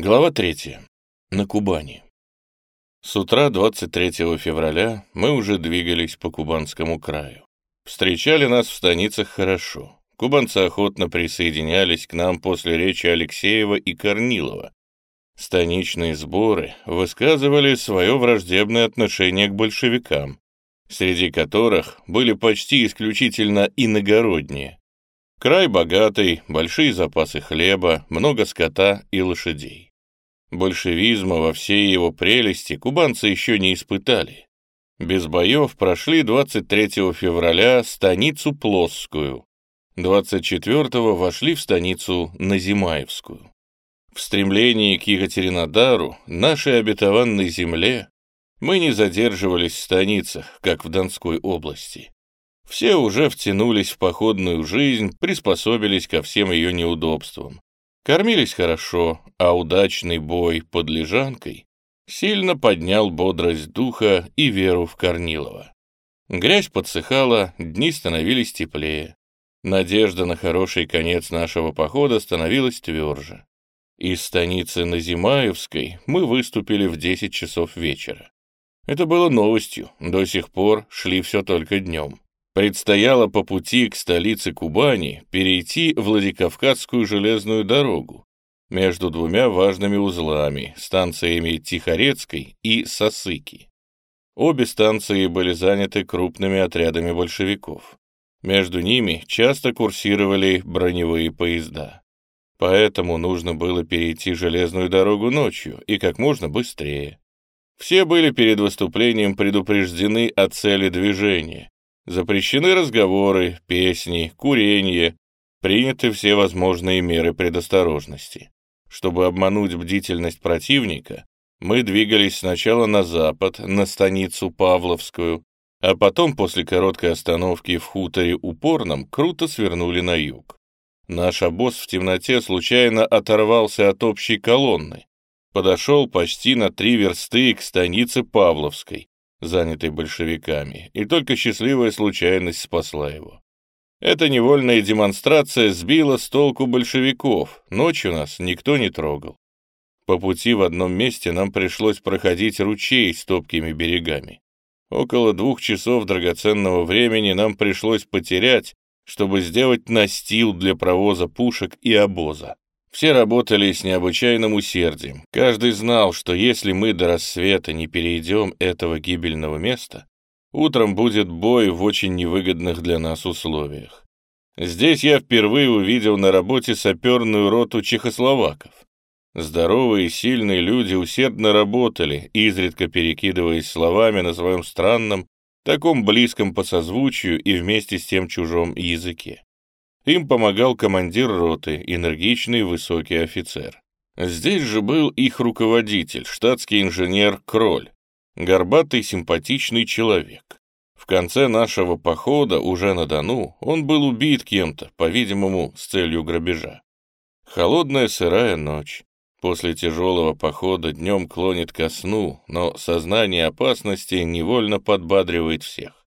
Глава 3. На Кубани. С утра 23 февраля мы уже двигались по Кубанскому краю. Встречали нас в станицах хорошо. Кубанцы охотно присоединялись к нам после речи Алексеева и Корнилова. Станичные сборы высказывали свое враждебное отношение к большевикам, среди которых были почти исключительно иногородние. Край богатый, большие запасы хлеба, много скота и лошадей. Большевизма во всей его прелести кубанцы еще не испытали. Без боев прошли 23 февраля станицу Плосскую, 24-го вошли в станицу Назимаевскую. В стремлении к Екатеринодару, нашей обетованной земле, мы не задерживались в станицах, как в Донской области. Все уже втянулись в походную жизнь, приспособились ко всем ее неудобствам. Кормились хорошо, а удачный бой под Лежанкой сильно поднял бодрость духа и веру в Корнилова. Грязь подсыхала, дни становились теплее. Надежда на хороший конец нашего похода становилась тверже. Из станицы Назимаевской мы выступили в 10 часов вечера. Это было новостью, до сих пор шли все только днем. Предстояло по пути к столице Кубани перейти Владикавказскую железную дорогу между двумя важными узлами, станциями Тихорецкой и Сосыки. Обе станции были заняты крупными отрядами большевиков. Между ними часто курсировали броневые поезда. Поэтому нужно было перейти железную дорогу ночью и как можно быстрее. Все были перед выступлением предупреждены о цели движения, Запрещены разговоры, песни, курение, приняты все возможные меры предосторожности. Чтобы обмануть бдительность противника, мы двигались сначала на запад, на станицу Павловскую, а потом, после короткой остановки в хуторе Упорном, круто свернули на юг. Наш обоз в темноте случайно оторвался от общей колонны, подошел почти на три версты к станице Павловской, занятый большевиками, и только счастливая случайность спасла его. Эта невольная демонстрация сбила с толку большевиков, ночью нас никто не трогал. По пути в одном месте нам пришлось проходить ручей с топкими берегами. Около двух часов драгоценного времени нам пришлось потерять, чтобы сделать настил для провоза пушек и обоза. Все работали с необычайным усердием. Каждый знал, что если мы до рассвета не перейдем этого гибельного места, утром будет бой в очень невыгодных для нас условиях. Здесь я впервые увидел на работе саперную роту чехословаков. Здоровые и сильные люди усердно работали, изредка перекидываясь словами на своем странном, таком близком по созвучию и вместе с тем чужом языке. Им помогал командир роты, энергичный высокий офицер. Здесь же был их руководитель, штатский инженер Кроль, горбатый симпатичный человек. В конце нашего похода, уже на Дону, он был убит кем-то, по-видимому, с целью грабежа. Холодная сырая ночь. После тяжелого похода днем клонит ко сну, но сознание опасности невольно подбадривает всех.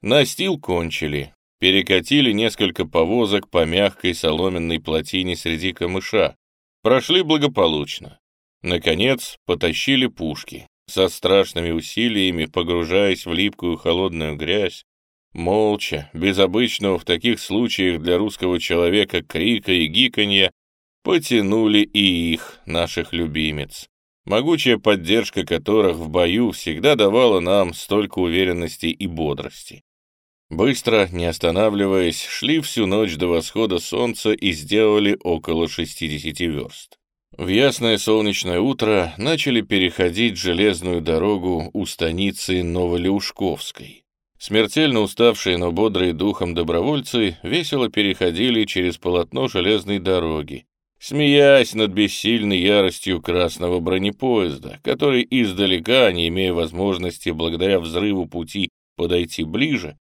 Настил кончили, Перекатили несколько повозок по мягкой соломенной плотине среди камыша. Прошли благополучно. Наконец, потащили пушки. Со страшными усилиями, погружаясь в липкую холодную грязь, молча, без обычного в таких случаях для русского человека крика и гиканья, потянули и их, наших любимец, могучая поддержка которых в бою всегда давала нам столько уверенности и бодрости. Быстро, не останавливаясь, шли всю ночь до восхода солнца и сделали около 60 верст. В ясное солнечное утро начали переходить железную дорогу у станицы Новолеушковской. Смертельно уставшие, но бодрые духом добровольцы весело переходили через полотно железной дороги, смеясь над бессильной яростью красного бронепоезда, который издалека, не имея возможности благодаря взрыву пути подойти ближе,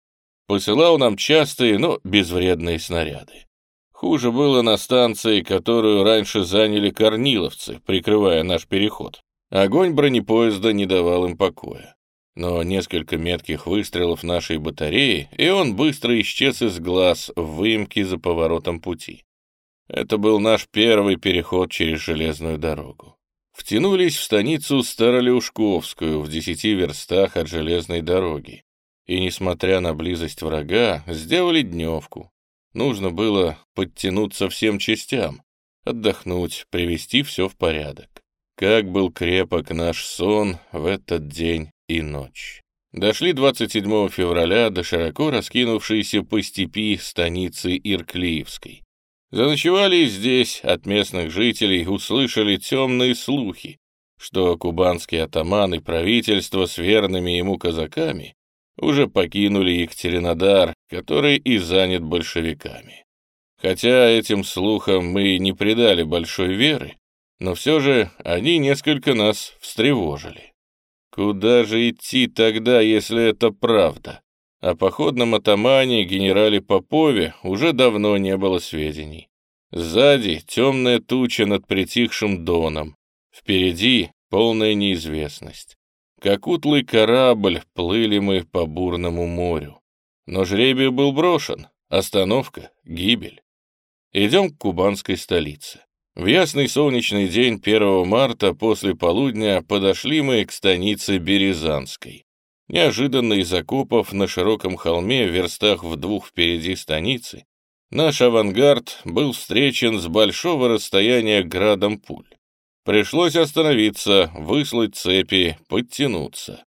посылал нам частые, но безвредные снаряды. Хуже было на станции, которую раньше заняли корниловцы, прикрывая наш переход. Огонь бронепоезда не давал им покоя. Но несколько метких выстрелов нашей батареи, и он быстро исчез из глаз в выемке за поворотом пути. Это был наш первый переход через железную дорогу. втянулись в станицу Старолеушковскую в десяти верстах от железной дороги. И, несмотря на близость врага, сделали дневку. Нужно было подтянуться всем частям, отдохнуть, привести все в порядок. Как был крепок наш сон в этот день и ночь. Дошли 27 февраля до широко раскинувшейся по степи станицы Ирклиевской. Заночевали здесь, от местных жителей услышали темные слухи, что кубанские атаманы правительства с верными ему казаками уже покинули Екатеринодар, который и занят большевиками. Хотя этим слухам мы не придали большой веры, но все же они несколько нас встревожили. Куда же идти тогда, если это правда? О походном атамане генерале Попове уже давно не было сведений. Сзади темная туча над притихшим доном. Впереди полная неизвестность. Как утлый корабль плыли мы по бурному морю. Но жребий был брошен. Остановка, гибель. Идем к кубанской столице. В ясный солнечный день 1 марта после полудня подошли мы к станице Березанской. Неожиданно из окопов на широком холме, в верстах в двух впереди станицы, наш авангард был встречен с большого расстояния градом пуль. Пришлось остановиться, выслать цепи, подтянуться.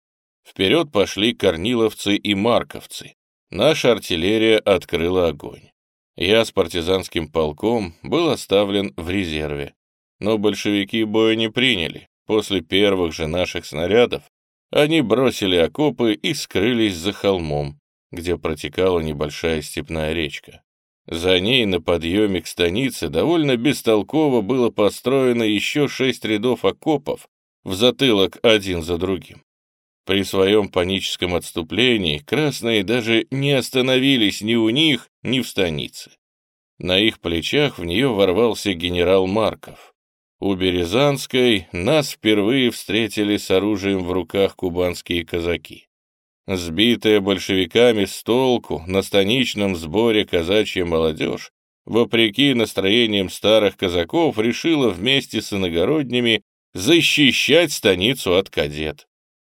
Вперед пошли корниловцы и марковцы. Наша артиллерия открыла огонь. Я с партизанским полком был оставлен в резерве. Но большевики боя не приняли. После первых же наших снарядов они бросили окопы и скрылись за холмом, где протекала небольшая степная речка. За ней на подъеме к станице довольно бестолково было построено еще шесть рядов окопов в затылок один за другим. При своем паническом отступлении красные даже не остановились ни у них, ни в станице. На их плечах в нее ворвался генерал Марков. У Березанской нас впервые встретили с оружием в руках кубанские казаки. Сбитая большевиками с толку на станичном сборе казачья молодежь, вопреки настроениям старых казаков, решила вместе с иногородними защищать станицу от кадет.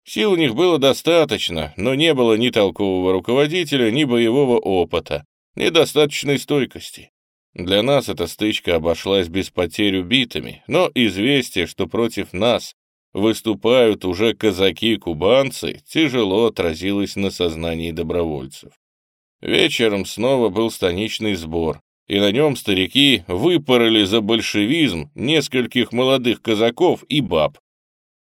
Сил у них было достаточно, но не было ни толкового руководителя, ни боевого опыта, ни достаточной стойкости. Для нас эта стычка обошлась без потерь убитыми, но известие, что против нас выступают уже казаки-кубанцы, тяжело отразилось на сознании добровольцев. Вечером снова был станичный сбор, и на нем старики выпороли за большевизм нескольких молодых казаков и баб.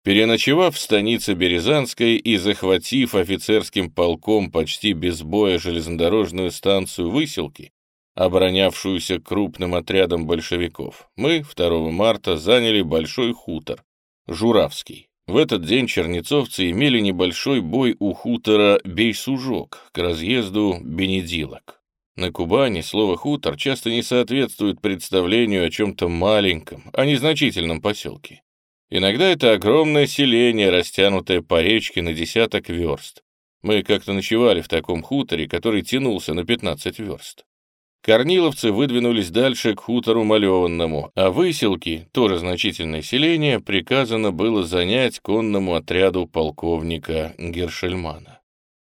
Переночевав в станице Березанской и захватив офицерским полком почти без боя железнодорожную станцию Выселки, оборонявшуюся крупным отрядом большевиков, мы 2 марта заняли большой хутор, Журавский. В этот день чернецовцы имели небольшой бой у хутора Бейсужок к разъезду Бенедилок. На Кубани слово «хутор» часто не соответствует представлению о чем-то маленьком, о незначительном поселке. Иногда это огромное селение, растянутое по речке на десяток верст. Мы как-то ночевали в таком хуторе, который тянулся на 15 верст. Корниловцы выдвинулись дальше к хутору Малеванному, а выселки, тоже значительное селение, приказано было занять конному отряду полковника Гершельмана.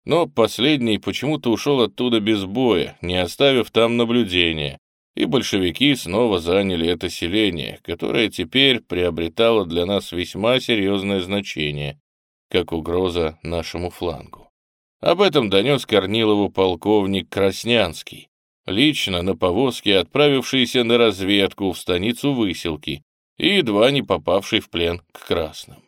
Но последний почему-то ушел оттуда без боя, не оставив там наблюдения, и большевики снова заняли это селение, которое теперь приобретало для нас весьма серьезное значение, как угроза нашему флангу. Об этом донес Корнилову полковник Краснянский, лично на повозке, отправившийся на разведку в станицу Выселки и едва не попавший в плен к красным.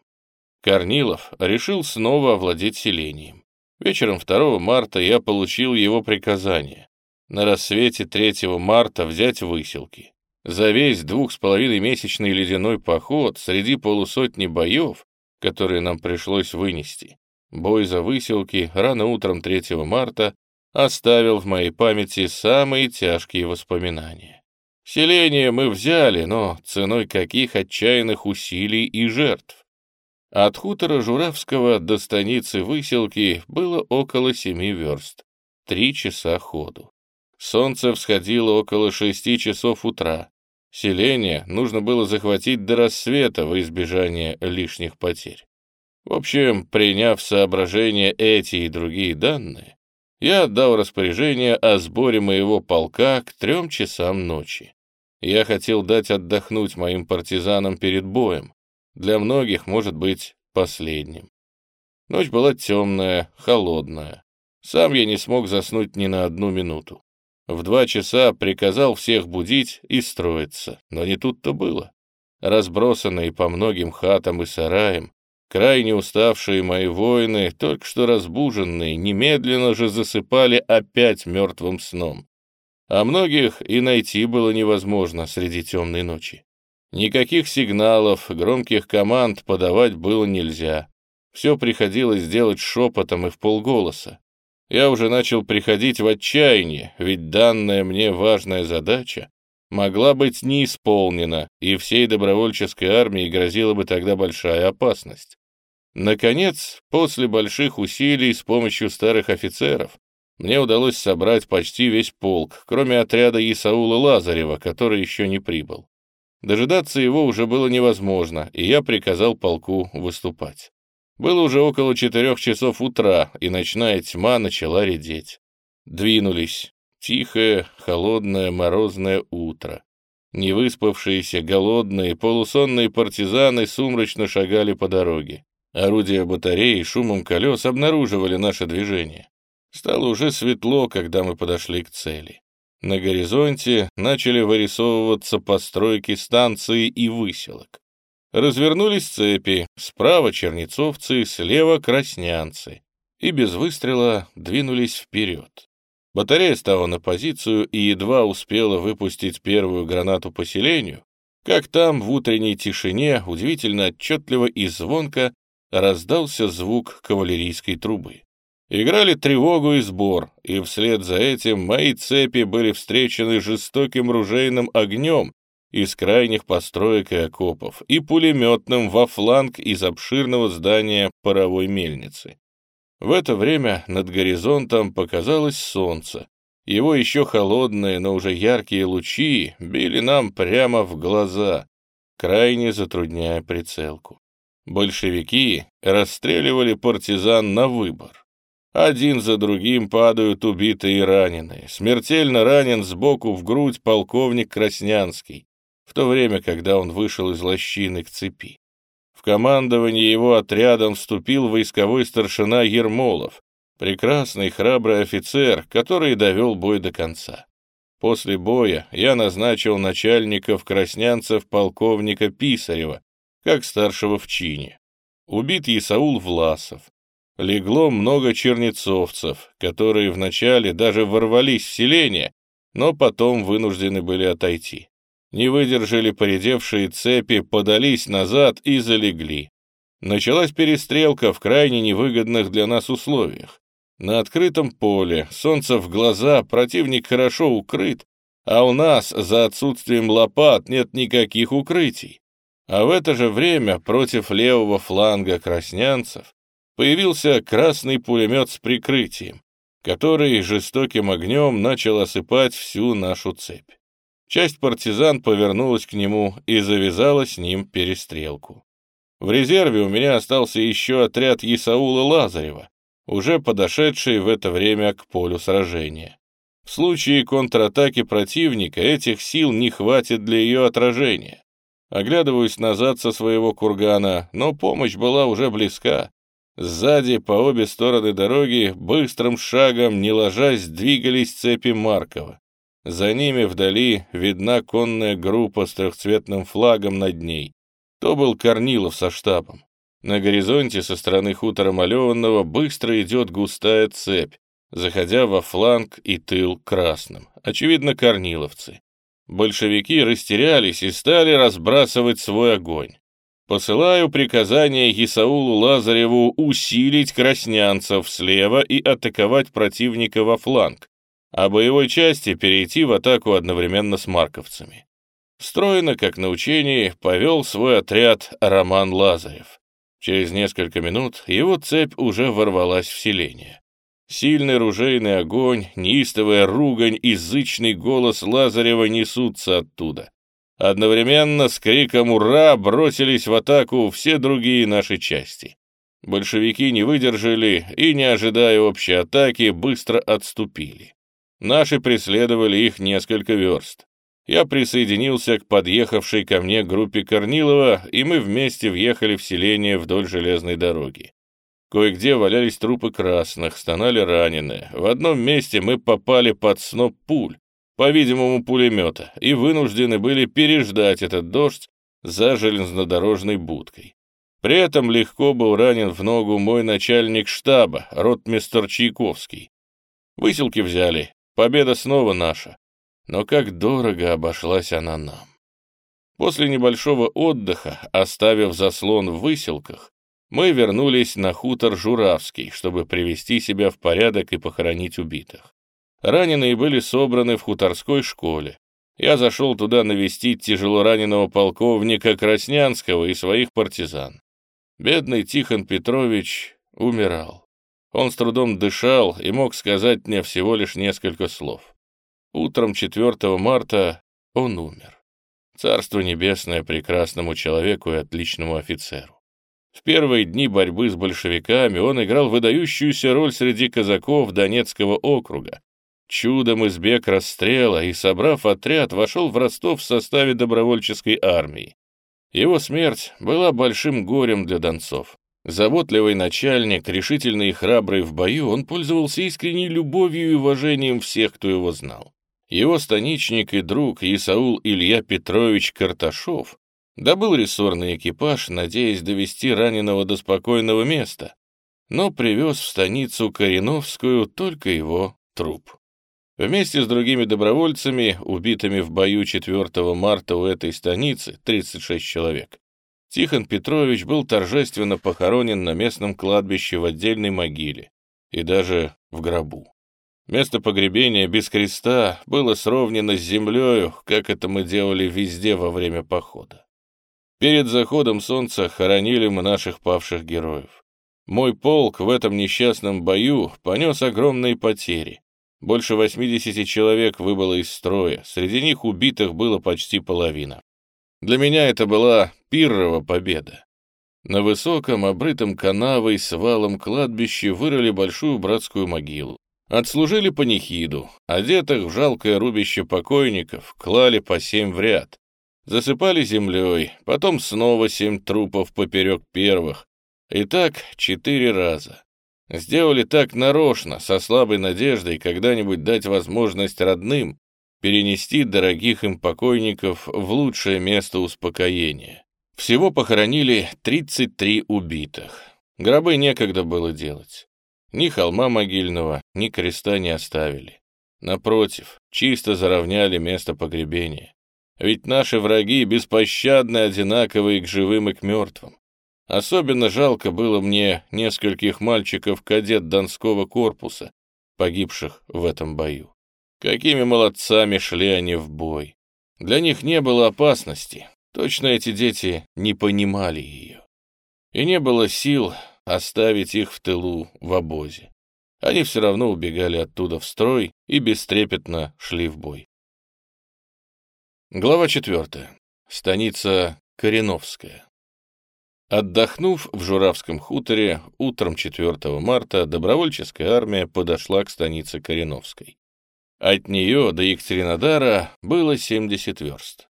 Корнилов решил снова овладеть селением. Вечером 2 марта я получил его приказание на рассвете 3 марта взять Выселки. За весь двух с половиной месячный ледяной поход среди полусотни боев, которые нам пришлось вынести, бой за Выселки рано утром 3 марта оставил в моей памяти самые тяжкие воспоминания. Селение мы взяли, но ценой каких отчаянных усилий и жертв. От хутора Журавского до станицы Выселки было около семи верст, три часа ходу. Солнце всходило около шести часов утра. Селение нужно было захватить до рассвета во избежание лишних потерь. В общем, приняв соображения эти и другие данные, я отдал распоряжение о сборе моего полка к трем часам ночи. Я хотел дать отдохнуть моим партизанам перед боем, для многих, может быть, последним. Ночь была темная, холодная. Сам я не смог заснуть ни на одну минуту. В два часа приказал всех будить и строиться, но не тут-то было. Разбросанные по многим хатам и сараям, крайне уставшие мои воины, только что разбуженные, немедленно же засыпали опять мертвым сном. А многих и найти было невозможно среди темной ночи. Никаких сигналов, громких команд подавать было нельзя. Все приходилось делать шепотом и в полголоса. Я уже начал приходить в отчаяние, ведь данная мне важная задача могла быть не исполнена, и всей добровольческой армии грозила бы тогда большая опасность. Наконец, после больших усилий с помощью старых офицеров, мне удалось собрать почти весь полк, кроме отряда Исаула Лазарева, который еще не прибыл. Дожидаться его уже было невозможно, и я приказал полку выступать. Было уже около четырех часов утра, и ночная тьма начала редеть. Двинулись. Тихое, холодное, морозное утро. Невыспавшиеся, голодные, полусонные партизаны сумрачно шагали по дороге. Орудия батареи шумом колес обнаруживали наше движение. Стало уже светло, когда мы подошли к цели. На горизонте начали вырисовываться постройки станции и выселок. Развернулись цепи, справа чернецовцы, слева краснянцы, и без выстрела двинулись вперед. Батарея стала на позицию и едва успела выпустить первую гранату поселению, как там в утренней тишине удивительно отчетливо и звонко раздался звук кавалерийской трубы. Играли тревогу и сбор, и вслед за этим мои цепи были встречены жестоким ружейным огнем из крайних построек и окопов, и пулеметным во фланг из обширного здания паровой мельницы. В это время над горизонтом показалось солнце. Его еще холодные, но уже яркие лучи били нам прямо в глаза, крайне затрудняя прицелку. Большевики расстреливали партизан на выбор. Один за другим падают убитые и раненые. Смертельно ранен сбоку в грудь полковник Краснянский в то время, когда он вышел из лощины к цепи. В командование его отрядом вступил войсковой старшина Ермолов, прекрасный храбрый офицер, который довел бой до конца. После боя я назначил начальников краснянцев полковника Писарева, как старшего в чине. Убит Исаул Власов. Легло много чернецовцев, которые вначале даже ворвались в селение, но потом вынуждены были отойти не выдержали поредевшие цепи, подались назад и залегли. Началась перестрелка в крайне невыгодных для нас условиях. На открытом поле, солнце в глаза, противник хорошо укрыт, а у нас за отсутствием лопат нет никаких укрытий. А в это же время против левого фланга краснянцев появился красный пулемет с прикрытием, который жестоким огнем начал осыпать всю нашу цепь. Часть партизан повернулась к нему и завязала с ним перестрелку. В резерве у меня остался еще отряд Исаула Лазарева, уже подошедший в это время к полю сражения. В случае контратаки противника этих сил не хватит для ее отражения. Оглядываюсь назад со своего кургана, но помощь была уже близка. Сзади, по обе стороны дороги, быстрым шагом, не ложась, двигались цепи Маркова. За ними вдали видна конная группа с трехцветным флагом над ней. То был Корнилов со штабом. На горизонте со стороны хутора Малеванного быстро идет густая цепь, заходя во фланг и тыл красным. Очевидно, корниловцы. Большевики растерялись и стали разбрасывать свой огонь. Посылаю приказание Исаулу Лазареву усилить краснянцев слева и атаковать противника во фланг, а боевой части перейти в атаку одновременно с марковцами. Стройно, как на учении, повел свой отряд Роман Лазарев. Через несколько минут его цепь уже ворвалась в селение. Сильный ружейный огонь, неистовая ругань и зычный голос Лазарева несутся оттуда. Одновременно с криком «Ура!» бросились в атаку все другие наши части. Большевики не выдержали и, не ожидая общей атаки, быстро отступили. Наши преследовали их несколько верст. Я присоединился к подъехавшей ко мне группе Корнилова, и мы вместе въехали в селение вдоль железной дороги. Кое-где валялись трупы красных, стонали раненые. В одном месте мы попали под сноп пуль, по-видимому, пулемета, и вынуждены были переждать этот дождь за железнодорожной будкой. При этом легко был ранен в ногу мой начальник штаба, ротмистер Чайковский. Выселки взяли, победа снова наша. Но как дорого обошлась она нам. После небольшого отдыха, оставив заслон в выселках, мы вернулись на хутор Журавский, чтобы привести себя в порядок и похоронить убитых. Раненые были собраны в хуторской школе. Я зашел туда навестить тяжелораненого полковника Краснянского и своих партизан. Бедный Тихон Петрович умирал. Он с трудом дышал и мог сказать мне всего лишь несколько слов. Утром 4 марта он умер. Царство небесное прекрасному человеку и отличному офицеру. В первые дни борьбы с большевиками он играл выдающуюся роль среди казаков Донецкого округа. Чудом избег расстрела и, собрав отряд, вошел в Ростов в составе добровольческой армии. Его смерть была большим горем для донцов. Заботливый начальник, решительный и храбрый в бою, он пользовался искренней любовью и уважением всех, кто его знал. Его станичник и друг Исаул Илья Петрович Карташов добыл рессорный экипаж, надеясь довести раненого до спокойного места, но привез в станицу Кореновскую только его труп. Вместе с другими добровольцами, убитыми в бою 4 марта у этой станицы, 36 человек, Тихон Петрович был торжественно похоронен на местном кладбище в отдельной могиле и даже в гробу. Место погребения без креста было сровнено с землею, как это мы делали везде во время похода. Перед заходом солнца хоронили мы наших павших героев. Мой полк в этом несчастном бою понес огромные потери. Больше 80 человек выбыло из строя, среди них убитых было почти половина. Для меня это была пиррова победа. На высоком, обрытом канавой с валом кладбище вырыли большую братскую могилу. Отслужили панихиду, одетых в жалкое рубище покойников, клали по семь в ряд. Засыпали землей, потом снова семь трупов поперек первых. И так четыре раза. Сделали так нарочно, со слабой надеждой когда-нибудь дать возможность родным перенести дорогих им покойников в лучшее место успокоения. Всего похоронили 33 убитых. Гробы некогда было делать. Ни холма могильного, ни креста не оставили. Напротив, чисто заровняли место погребения. Ведь наши враги беспощадны одинаковые к живым и к мертвым. Особенно жалко было мне нескольких мальчиков-кадет Донского корпуса, погибших в этом бою. Какими молодцами шли они в бой. Для них не было опасности, точно эти дети не понимали ее. И не было сил оставить их в тылу в обозе. Они все равно убегали оттуда в строй и бестрепетно шли в бой. Глава четвертая. Станица Кореновская. Отдохнув в Журавском хуторе, утром 4 марта добровольческая армия подошла к станице Кореновской. От нее до Екатеринодара было 70 верст.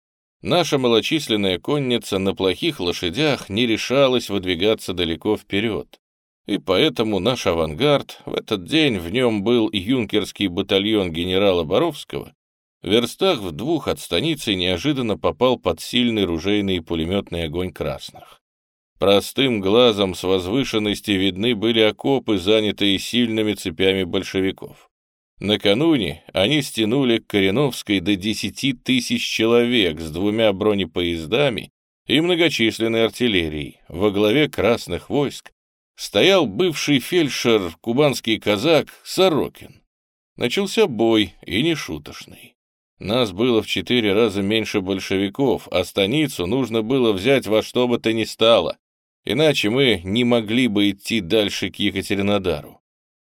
Наша малочисленная конница на плохих лошадях не решалась выдвигаться далеко вперед, и поэтому наш авангард, в этот день в нем был юнкерский батальон генерала Боровского, в верстах в двух от станицы неожиданно попал под сильный ружейный и пулеметный огонь красных. Простым глазом с возвышенности видны были окопы, занятые сильными цепями большевиков. Накануне они стянули к Кореновской до 10 тысяч человек с двумя бронепоездами и многочисленной артиллерией. Во главе красных войск стоял бывший фельдшер, кубанский казак Сорокин. Начался бой, и не шуточный. Нас было в четыре раза меньше большевиков, а станицу нужно было взять во что бы то ни стало, иначе мы не могли бы идти дальше к Екатеринодару.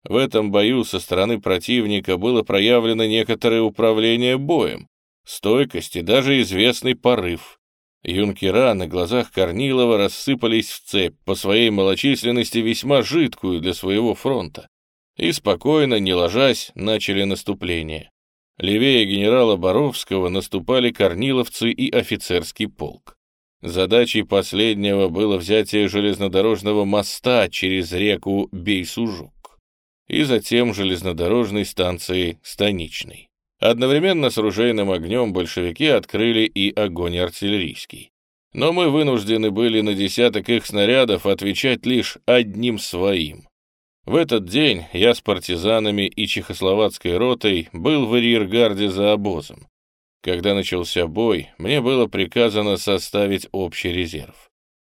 В этом бою со стороны противника было проявлено некоторое управление боем. стойкость и даже известный порыв. Юнкера на глазах Корнилова рассыпались в цепь, по своей малочисленности весьма жидкую для своего фронта, и спокойно, не ложась, начали наступление. Левее генерала Боровского наступали корниловцы и офицерский полк. Задачей последнего было взятие железнодорожного моста через реку Бейсужук и затем железнодорожной станции Станичной. Одновременно с ружейным огнем большевики открыли и огонь артиллерийский. Но мы вынуждены были на десяток их снарядов отвечать лишь одним своим. В этот день я с партизанами и чехословацкой ротой был в арьергарде за обозом. Когда начался бой, мне было приказано составить общий резерв.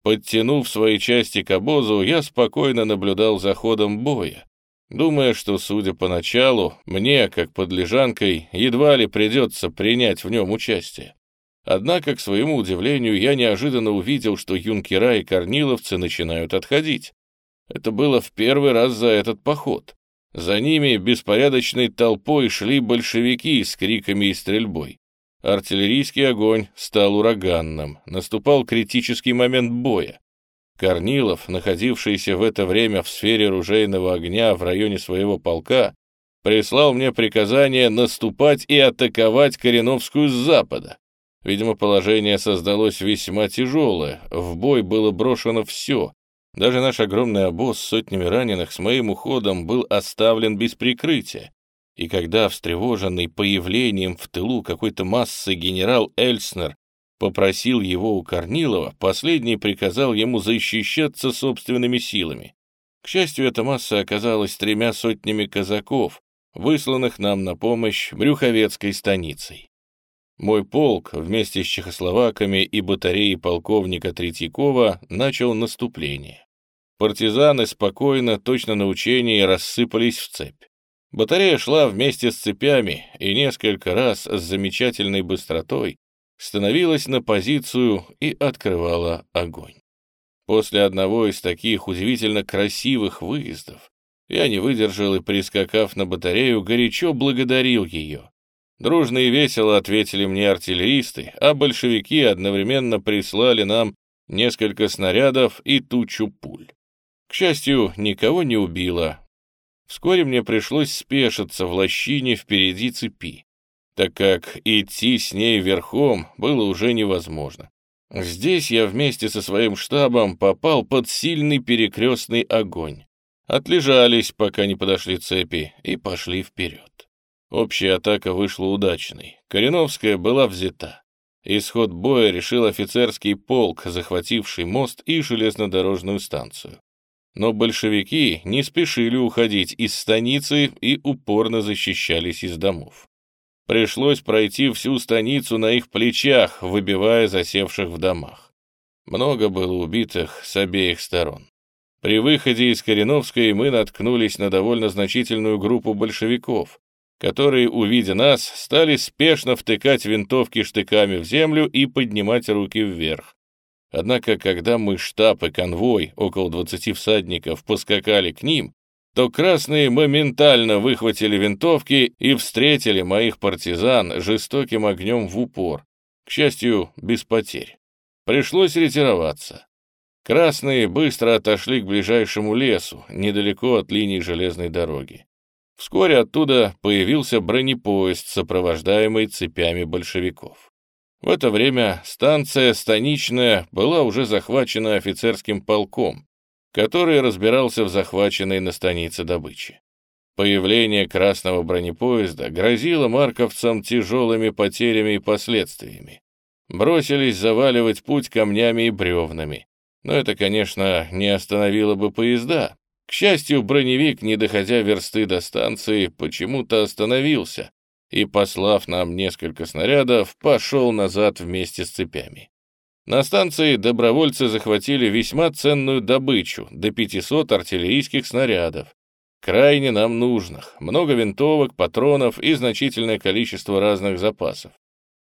Подтянув свои части к обозу, я спокойно наблюдал за ходом боя, думая, что, судя по началу, мне, как подлежанкой, едва ли придется принять в нем участие. Однако, к своему удивлению, я неожиданно увидел, что юнкера и корниловцы начинают отходить. Это было в первый раз за этот поход. За ними беспорядочной толпой шли большевики с криками и стрельбой. Артиллерийский огонь стал ураганным, наступал критический момент боя. Корнилов, находившийся в это время в сфере ружейного огня в районе своего полка, прислал мне приказание наступать и атаковать Кореновскую с запада. Видимо, положение создалось весьма тяжелое, в бой было брошено все. Даже наш огромный обоз с сотнями раненых с моим уходом был оставлен без прикрытия и когда, встревоженный появлением в тылу какой-то массы генерал Эльснер попросил его у Корнилова, последний приказал ему защищаться собственными силами. К счастью, эта масса оказалась тремя сотнями казаков, высланных нам на помощь Брюховецкой станицей. Мой полк вместе с чехословаками и батареей полковника Третьякова начал наступление. Партизаны спокойно, точно на учении, рассыпались в цепь. Батарея шла вместе с цепями и несколько раз с замечательной быстротой становилась на позицию и открывала огонь. После одного из таких удивительно красивых выездов я не выдержал и, прискакав на батарею, горячо благодарил ее. Дружно и весело ответили мне артиллеристы, а большевики одновременно прислали нам несколько снарядов и тучу пуль. К счастью, никого не убило, Вскоре мне пришлось спешиться в лощине впереди цепи, так как идти с ней верхом было уже невозможно. Здесь я вместе со своим штабом попал под сильный перекрестный огонь. Отлежались, пока не подошли цепи, и пошли вперед. Общая атака вышла удачной. Кореновская была взята. Исход боя решил офицерский полк, захвативший мост и железнодорожную станцию. Но большевики не спешили уходить из станицы и упорно защищались из домов. Пришлось пройти всю станицу на их плечах, выбивая засевших в домах. Много было убитых с обеих сторон. При выходе из Кореновской мы наткнулись на довольно значительную группу большевиков, которые, увидя нас, стали спешно втыкать винтовки штыками в землю и поднимать руки вверх. Однако, когда мы, штаб и конвой, около 20 всадников, поскакали к ним, то красные моментально выхватили винтовки и встретили моих партизан жестоким огнем в упор, к счастью, без потерь. Пришлось ретироваться. Красные быстро отошли к ближайшему лесу, недалеко от линии железной дороги. Вскоре оттуда появился бронепоезд, сопровождаемый цепями большевиков. В это время станция «Станичная» была уже захвачена офицерским полком, который разбирался в захваченной на станице добыче. Появление красного бронепоезда грозило марковцам тяжелыми потерями и последствиями. Бросились заваливать путь камнями и бревнами. Но это, конечно, не остановило бы поезда. К счастью, броневик, не доходя версты до станции, почему-то остановился, и, послав нам несколько снарядов, пошел назад вместе с цепями. На станции добровольцы захватили весьма ценную добычу, до 500 артиллерийских снарядов, крайне нам нужных, много винтовок, патронов и значительное количество разных запасов.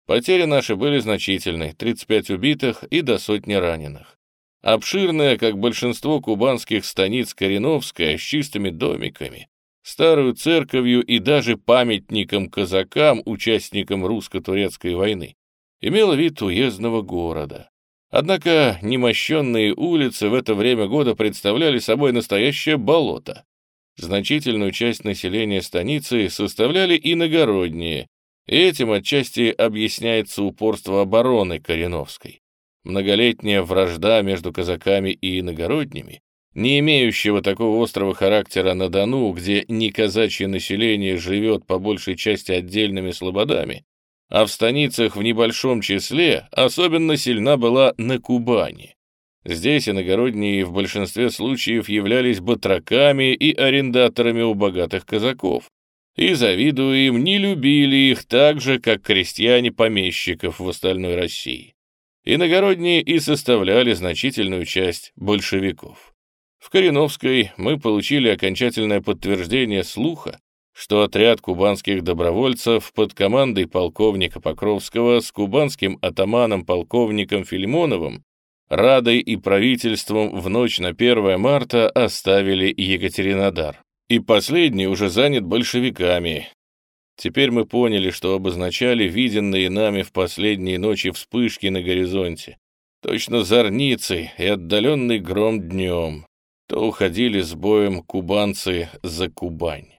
Потери наши были значительны, 35 убитых и до сотни раненых. Обширная, как большинство кубанских станиц Кореновская, с чистыми домиками, старую церковью и даже памятником казакам, участникам русско-турецкой войны, имела вид уездного города. Однако немощенные улицы в это время года представляли собой настоящее болото. Значительную часть населения станицы составляли иногородние, и этим отчасти объясняется упорство обороны Кореновской. Многолетняя вражда между казаками и иногородними не имеющего такого острого характера на Дону, где не казачье население живет по большей части отдельными слободами, а в станицах в небольшом числе особенно сильна была на Кубани. Здесь иногородние в большинстве случаев являлись батраками и арендаторами у богатых казаков, и, завидуя им, не любили их так же, как крестьяне помещиков в остальной России. Иногородние и составляли значительную часть большевиков. В Кореновской мы получили окончательное подтверждение слуха, что отряд кубанских добровольцев под командой полковника Покровского с кубанским атаманом полковником Филимоновым, Радой и правительством в ночь на 1 марта оставили Екатеринодар. И последний уже занят большевиками. Теперь мы поняли, что обозначали виденные нами в последние ночи вспышки на горизонте. Точно зорницы и отдаленный гром днем то уходили с боем кубанцы за Кубань.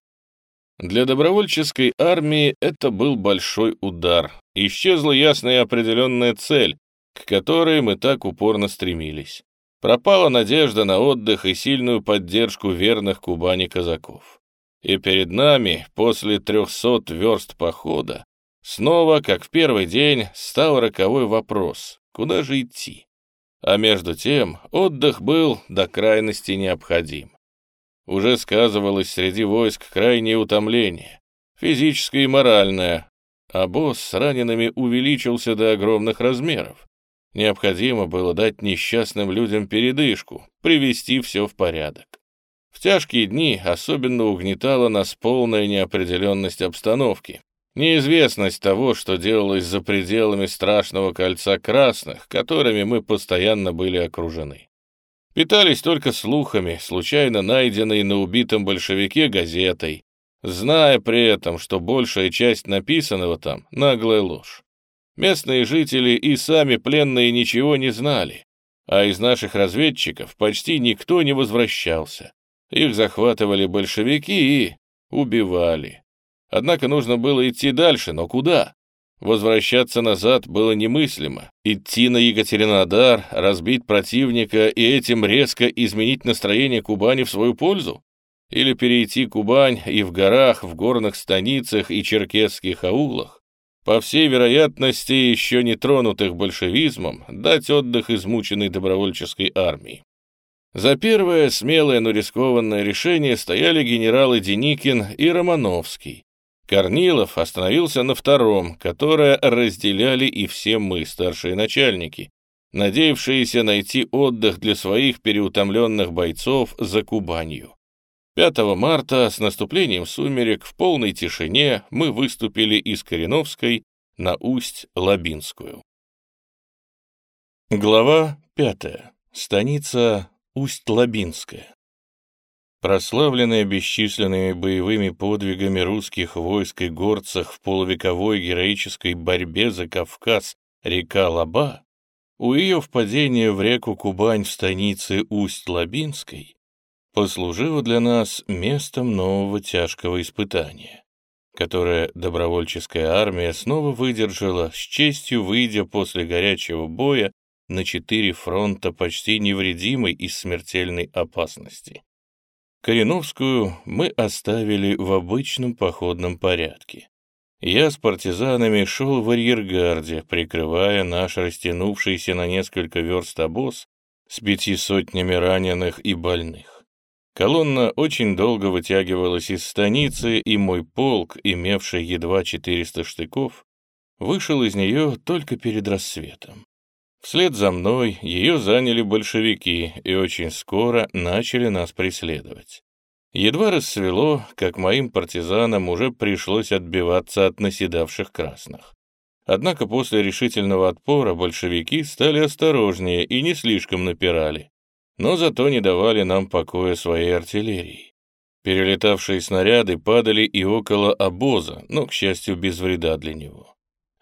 Для добровольческой армии это был большой удар. Исчезла ясная и определенная цель, к которой мы так упорно стремились. Пропала надежда на отдых и сильную поддержку верных Кубани казаков. И перед нами, после трехсот верст похода, снова, как в первый день, стал роковой вопрос, куда же идти? А между тем отдых был до крайности необходим. Уже сказывалось среди войск крайнее утомление, физическое и моральное, а босс с ранеными увеличился до огромных размеров. Необходимо было дать несчастным людям передышку, привести все в порядок. Тяжкие дни особенно угнетала нас полная неопределенность обстановки, Неизвестность того, что делалось за пределами страшного кольца красных, которыми мы постоянно были окружены. Питались только слухами, случайно найденной на убитом большевике газетой, зная при этом, что большая часть написанного там — наглая ложь. Местные жители и сами пленные ничего не знали, а из наших разведчиков почти никто не возвращался. Их захватывали большевики и убивали. Однако нужно было идти дальше, но куда? Возвращаться назад было немыслимо. Идти на Екатеринодар, разбить противника и этим резко изменить настроение Кубани в свою пользу? Или перейти Кубань и в горах, в горных станицах и черкесских аулах? По всей вероятности, еще не тронутых большевизмом, дать отдых измученной добровольческой армии. За первое смелое, но рискованное решение стояли генералы Деникин и Романовский, Корнилов остановился на втором, которое разделяли и все мы, старшие начальники, надеявшиеся найти отдых для своих переутомленных бойцов за Кубанью. 5 марта с наступлением сумерек в полной тишине мы выступили из Кореновской на Усть-Лабинскую. Глава 5. Станица Усть-Лабинская. Прославленная бесчисленными боевыми подвигами русских войск и горцах в полувековой героической борьбе за Кавказ река Лаба, у ее впадения в реку Кубань в станице Усть-Лабинской послужила для нас местом нового тяжкого испытания, которое добровольческая армия снова выдержала, с честью выйдя после горячего боя на четыре фронта почти невредимой из смертельной опасности. Кореновскую мы оставили в обычном походном порядке. Я с партизанами шел в арьергарде, прикрывая наш растянувшийся на несколько верст обоз с пяти сотнями раненых и больных. Колонна очень долго вытягивалась из станицы, и мой полк, имевший едва 400 штыков, вышел из нее только перед рассветом. Вслед за мной ее заняли большевики и очень скоро начали нас преследовать. Едва рассвело, как моим партизанам уже пришлось отбиваться от наседавших красных. Однако после решительного отпора большевики стали осторожнее и не слишком напирали, но зато не давали нам покоя своей артиллерии. Перелетавшие снаряды падали и около обоза, но, к счастью, без вреда для него.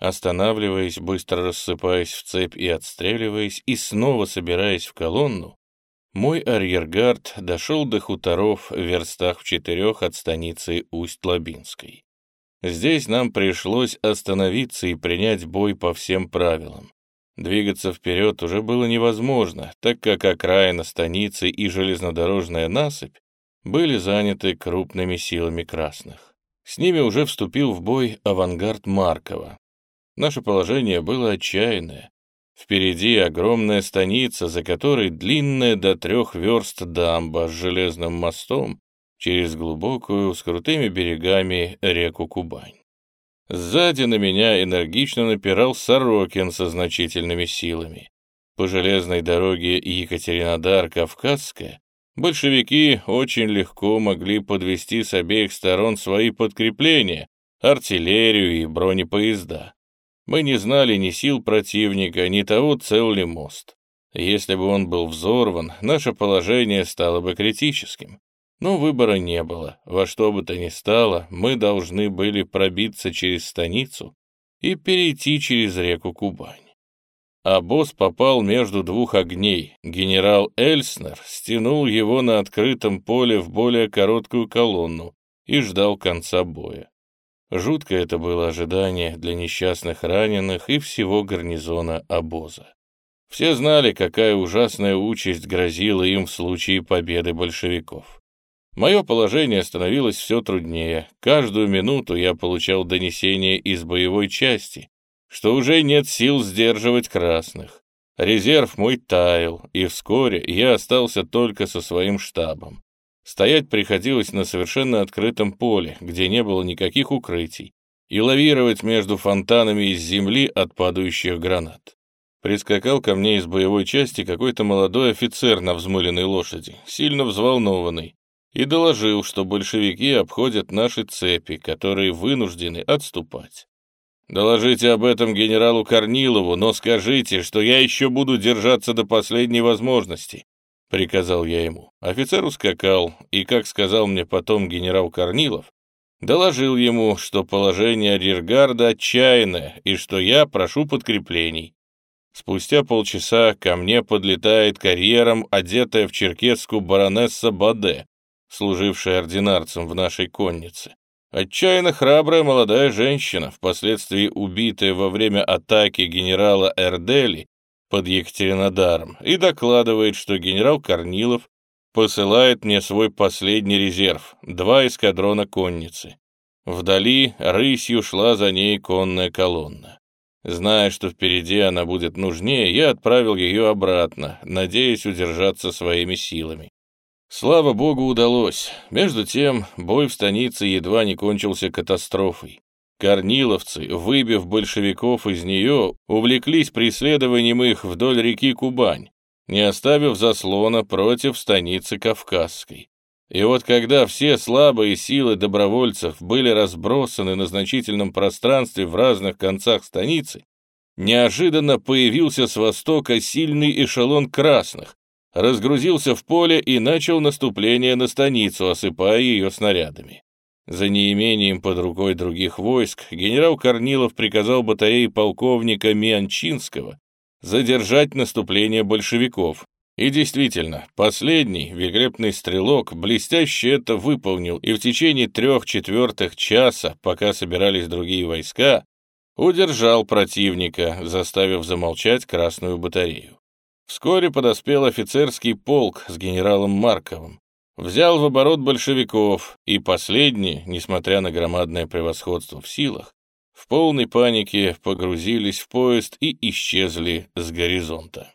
Останавливаясь, быстро рассыпаясь в цепь и отстреливаясь, и снова собираясь в колонну, мой арьергард дошел до хуторов в верстах в четырех от станицы Усть-Лабинской. Здесь нам пришлось остановиться и принять бой по всем правилам. Двигаться вперед уже было невозможно, так как окраина станицы и железнодорожная насыпь были заняты крупными силами красных. С ними уже вступил в бой авангард Маркова. Наше положение было отчаянное. Впереди огромная станица, за которой длинная до трех верст дамба с железным мостом через глубокую, с крутыми берегами реку Кубань. Сзади на меня энергично напирал Сорокин со значительными силами. По железной дороге Екатеринодар-Кавказская большевики очень легко могли подвести с обеих сторон свои подкрепления, артиллерию и бронепоезда. Мы не знали ни сил противника, ни того, цел ли мост. Если бы он был взорван, наше положение стало бы критическим. Но выбора не было. Во что бы то ни стало, мы должны были пробиться через станицу и перейти через реку Кубань. А босс попал между двух огней. Генерал Эльснер стянул его на открытом поле в более короткую колонну и ждал конца боя. Жуткое это было ожидание для несчастных раненых и всего гарнизона обоза. Все знали, какая ужасная участь грозила им в случае победы большевиков. Мое положение становилось все труднее. Каждую минуту я получал донесение из боевой части, что уже нет сил сдерживать красных. Резерв мой таял, и вскоре я остался только со своим штабом. Стоять приходилось на совершенно открытом поле, где не было никаких укрытий, и лавировать между фонтанами из земли от падающих гранат. Прискакал ко мне из боевой части какой-то молодой офицер на взмыленной лошади, сильно взволнованный, и доложил, что большевики обходят наши цепи, которые вынуждены отступать. «Доложите об этом генералу Корнилову, но скажите, что я еще буду держаться до последней возможности приказал я ему. Офицер ускакал, и, как сказал мне потом генерал Корнилов, доложил ему, что положение арьергарда отчаянное и что я прошу подкреплений. Спустя полчаса ко мне подлетает карьером одетая в черкесскую баронесса Баде, служившая ординарцем в нашей коннице. Отчаянно храбрая молодая женщина, впоследствии убитая во время атаки генерала Эрдели под Екатеринодаром и докладывает, что генерал Корнилов посылает мне свой последний резерв, два эскадрона конницы. Вдали рысью шла за ней конная колонна. Зная, что впереди она будет нужнее, я отправил ее обратно, надеясь удержаться своими силами. Слава богу, удалось. Между тем, бой в станице едва не кончился катастрофой. Корниловцы, выбив большевиков из нее, увлеклись преследованием их вдоль реки Кубань, не оставив заслона против станицы Кавказской. И вот когда все слабые силы добровольцев были разбросаны на значительном пространстве в разных концах станицы, неожиданно появился с востока сильный эшелон красных, разгрузился в поле и начал наступление на станицу, осыпая ее снарядами. За неимением под рукой других войск генерал Корнилов приказал батарее полковника Мианчинского задержать наступление большевиков. И действительно, последний, великолепный стрелок, блестяще это выполнил, и в течение трех четвертых часа, пока собирались другие войска, удержал противника, заставив замолчать Красную батарею. Вскоре подоспел офицерский полк с генералом Марковым взял в оборот большевиков, и последние, несмотря на громадное превосходство в силах, в полной панике погрузились в поезд и исчезли с горизонта.